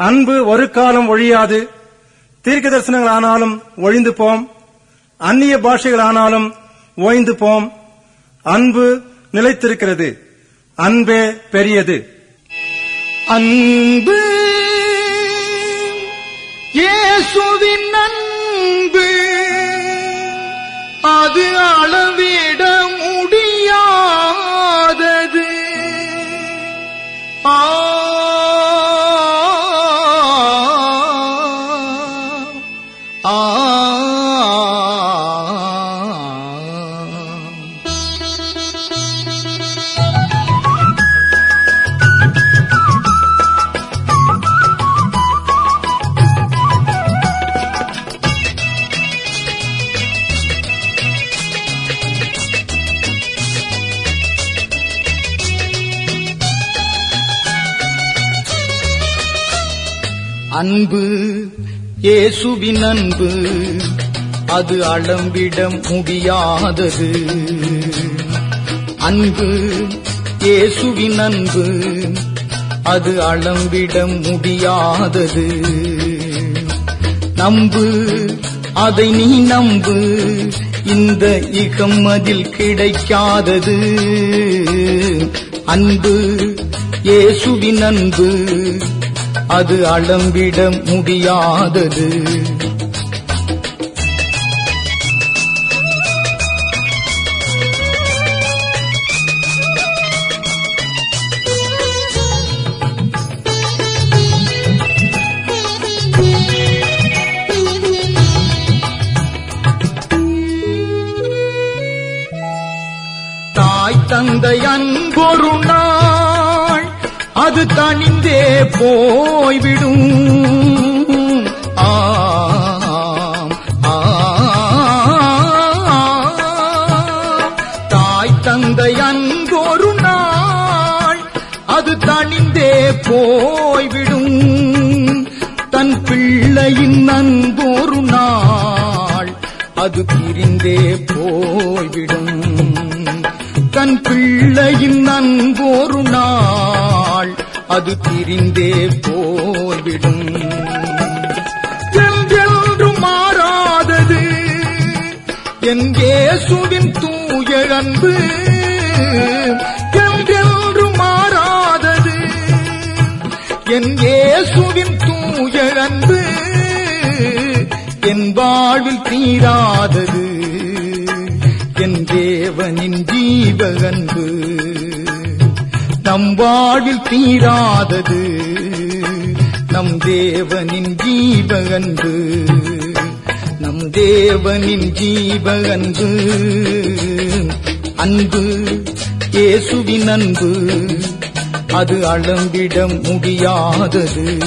அன்பு ஒரு காலம் ஒழியாது. தீர்க்க தரிசனங்கள் ஆனாலும் ஒழிந்து போம் அந்நிய பாஷைகள் ஆனாலும் ஓய்ந்து போம் அன்பு நிலைத்திருக்கிறது. அன்பே பெரியது. அன்பு இயேசுவின் அன்பு. அது அளவிட முடியாதது. ஆ அன்பு இயேசுவின் அன்பு அது அளம்பிட முடியாதது. அன்பு இயேசுவின் அன்பு அது அளம்பிட முடியாதது. நம்பு அதை நீ நம்பு இந்த இகம் அதில் கிடைக்காதது. அன்பு இயேசுவின் அன்பு அது அளம்பிட முடியாதது. தாய் தந்தை அன்பொருணா அது தனிந்தே போய்விடும். ஆம், தாய் தந்தை அன்பொரு நாள் அது தனிந்தே போய்விடும். தன் பிள்ளையின் அன்பொரு நாள் அது பிரிந்தே போய்விடும். தன் பிள்ளையின் அன்பொரு நாள் அது பிரிந்தே போய்விடும் என்றென்றும் மாறாதது. என்கே சுவின் தூய அன்பு. என்றென்றும் மாறாதது. என்கே சுவின் தூய அன்பு. என் வாழ்வில் தீராதது. என் தேவனின் ஜீவ அன்பு. நம் வாழ்வில் தீராதது. நம் தேவனின் ஜீவ அன்பு. நம் தேவனின் ஜீவ அன்பு. அன்பு இயேசுவின் அன்பு. அது அளம்பிட முடியாதது.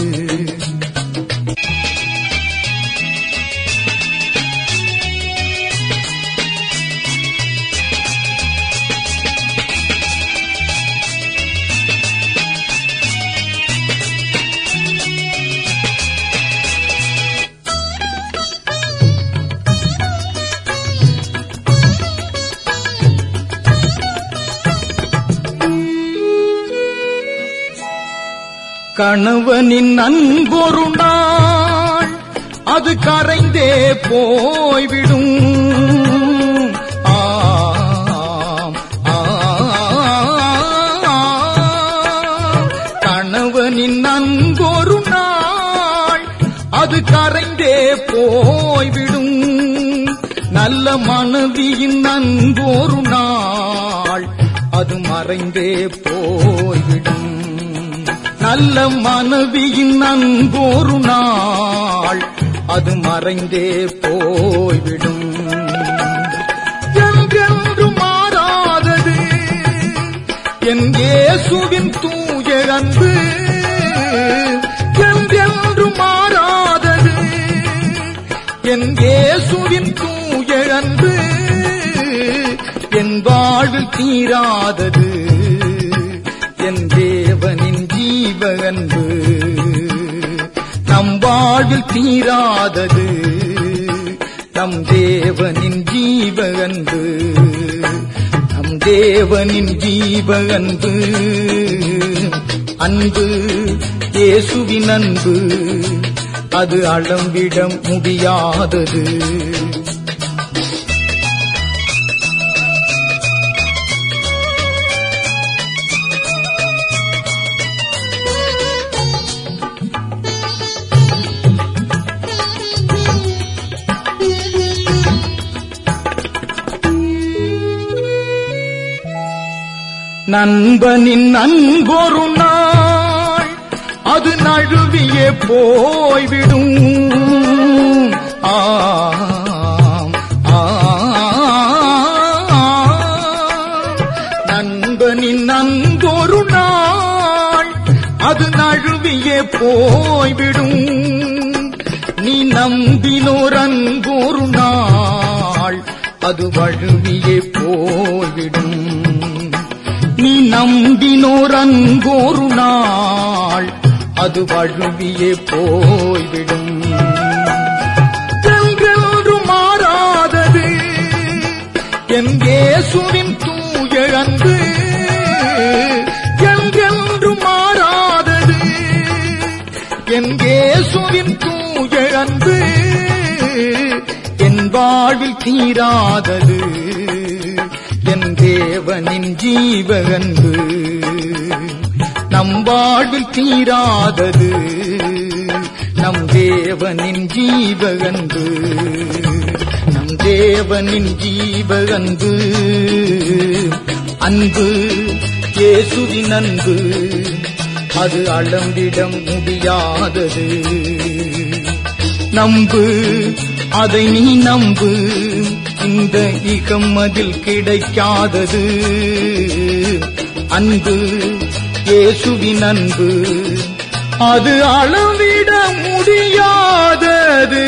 கணவனின் அன்பொரு நாள் அது கரைந்தே போய்விடும். கணவனின் அன்பொரு நாள் அது கரைந்தே போய்விடும். நல்ல மனைவியின் அன்பொரு நாள் அது மறைந்தே போய்விடும். நல்ல மனைவியின் அன்போரு நாள். அது மறைந்தே போய்விடும். என்றென்று மாறாதது? என் இயேசுவின் தூய அன்பு. என்றென்று மாறாதது? என் இயேசுவின் தூய அன்பு. என் வாழ்வில் தீராதது. என் தேவனின் ஜீவ அன்பு. நம் வாழ்வில் தீராதது. நம் தேவனின் ஜீவ அன்பு. நம் தேவனின் ஜீவ அன்பு. அன்பு இயேசுவின் அன்பு. அது அளம்பிடம் முடியாதது. நண்பனின் நண்பொரு நாள் அது நழுவியே போய்விடும். ஆம், ஆம். நண்பனின் அன்பொரு நாள் அது நழுவியே போய்விடும். நீ நம்பினோர் அன்பொரு நாள் அது வழுவியே போய்விடும். நீ நம்பினோர் அன்போரு நாள் அது வழுவியே போய்விடும். என்றென்று மாறாதது என் இயேசுவின் தூயழந்து அன்பு என்றென்று மாறாதது என் இயேசுவின் தூயழந்து என் வாழ்வில் தீராதது. தேவனின் ஜீவகன்பு. நம் வாழ்வில் தீராதது. நம் தேவனின் ஜீவகன்பு. நம் தேவனின் ஜீவகன்பு. அன்பு அன்பு இயேசுவின் அன்பு. அது அளந்திட முடியாதது. நம்பு அதை நீ நம்பு. இந்த இகம் அதில் கிடைக்காதது. அன்பு இயேசுவின் அன்பு அது அளவிட முடியாதது.